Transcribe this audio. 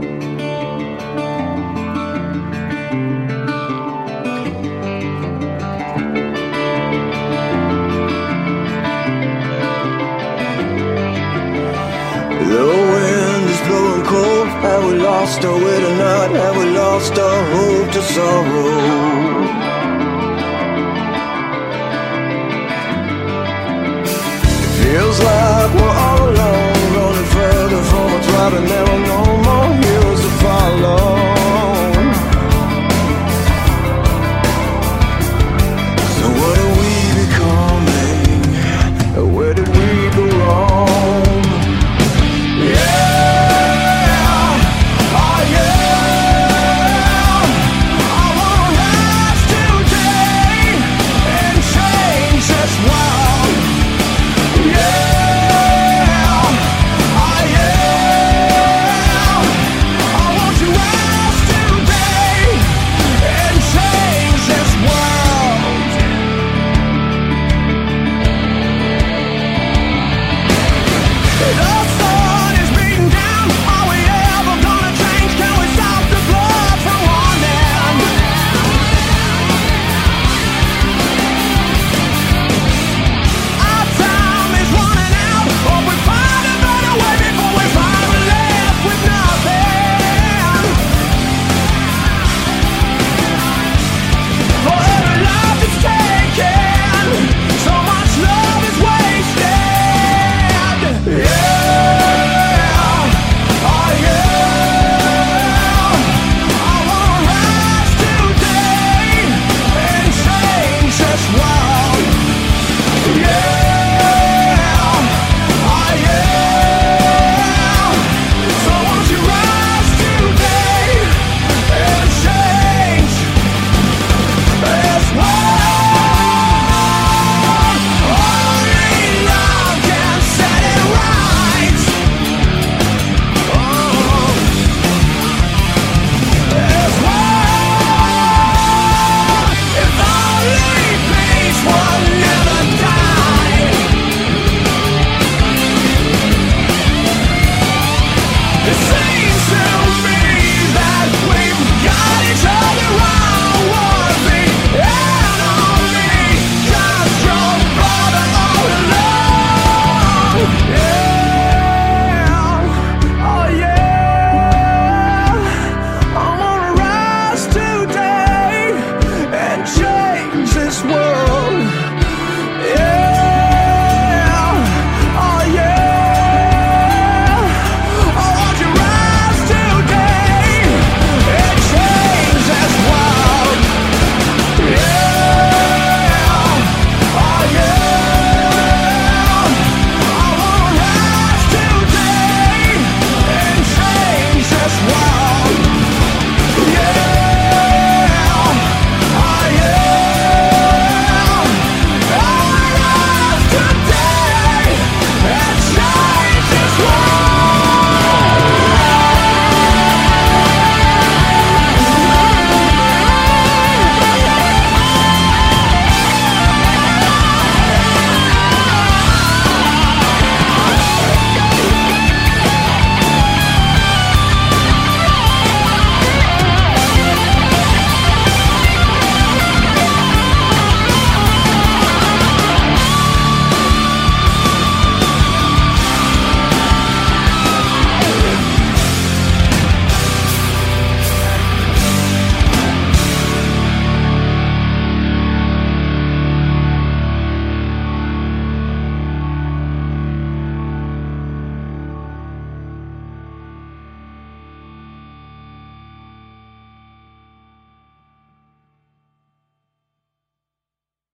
The wind is blowing cold. Have we lost our way tonight? Have we lost our hope to sorrow? It Feels like we're all alone, running further from a tribe and there